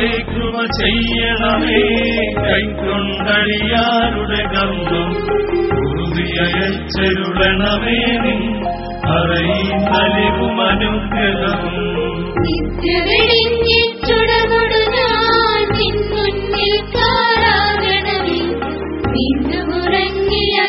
കർത്താവേ കൃപ ചെയ്യണമേ. കൈക്കൊണ്ടടിയാരുടെ ഗന്ധം ഉറുതിയച്ചരുളണമേ അറിയുന്നലിവും അനുഗ്രഹം. നിന്നുറങ്ങിയ